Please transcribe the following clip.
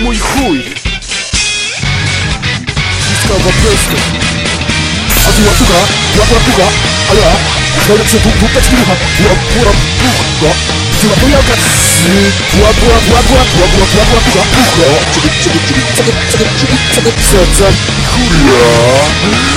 mój chuj Sprawa prosta A tu łapuga, łap łapuga, ale Najlepsze bóg, bóg, teczki rucha Łap, łap, pucha Była pojaka Łap, łap, łap, łap, łap, łap, łap, łapuga Pucha Czekaj, czekaj, czekaj, czekaj, czekaj, czekaj, czekaj Co za chuja